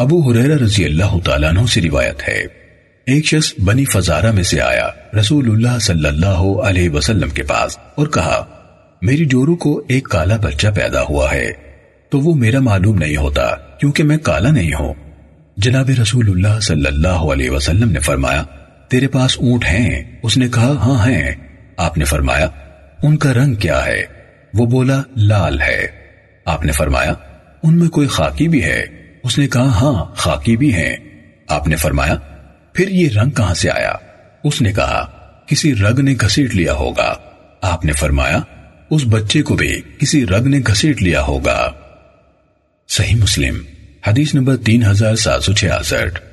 ابو حریرہ رضی اللہ تعالیٰ عنہ سے روایت ہے۔ ایک شخص بنی فزارہ میں سے آیا رسول اللہ صلی اللہ علیہ وسلم کے پاس اور کہا، میری جورو کو ایک کالا بچہ پیدا ہوا ہے، تو وہ میرا معلوم نہیں ہوتا کیونکہ میں کالا نہیں ہوں۔ جناب رسول اللہ صلی اللہ علیہ وسلم نے فرمایا، تیرے پاس اونٹ ہیں۔ اس نے کہا ہاں ہیں۔ آپ نے فرمایا، ان کا رنگ کیا ہے؟ وہ بولا، لال ہے۔ آپ نے فرمایا، ان میں کوئی خاکی بھی ہے؟ اس نے کہا ہاں خاکی بھی ہیں۔ آپ نے فرمایا، پھر یہ رنگ کہاں سے آیا؟ اس نے کہا، کسی رگ نے گھسیٹ لیا ہوگا۔ آپ نے فرمایا، اس بچے کو بھی کسی رگ نے گھسیٹ لیا ہوگا۔ صحیح مسلم، حدیث نمبر تین ہزار سات سو چھیاسٹھ۔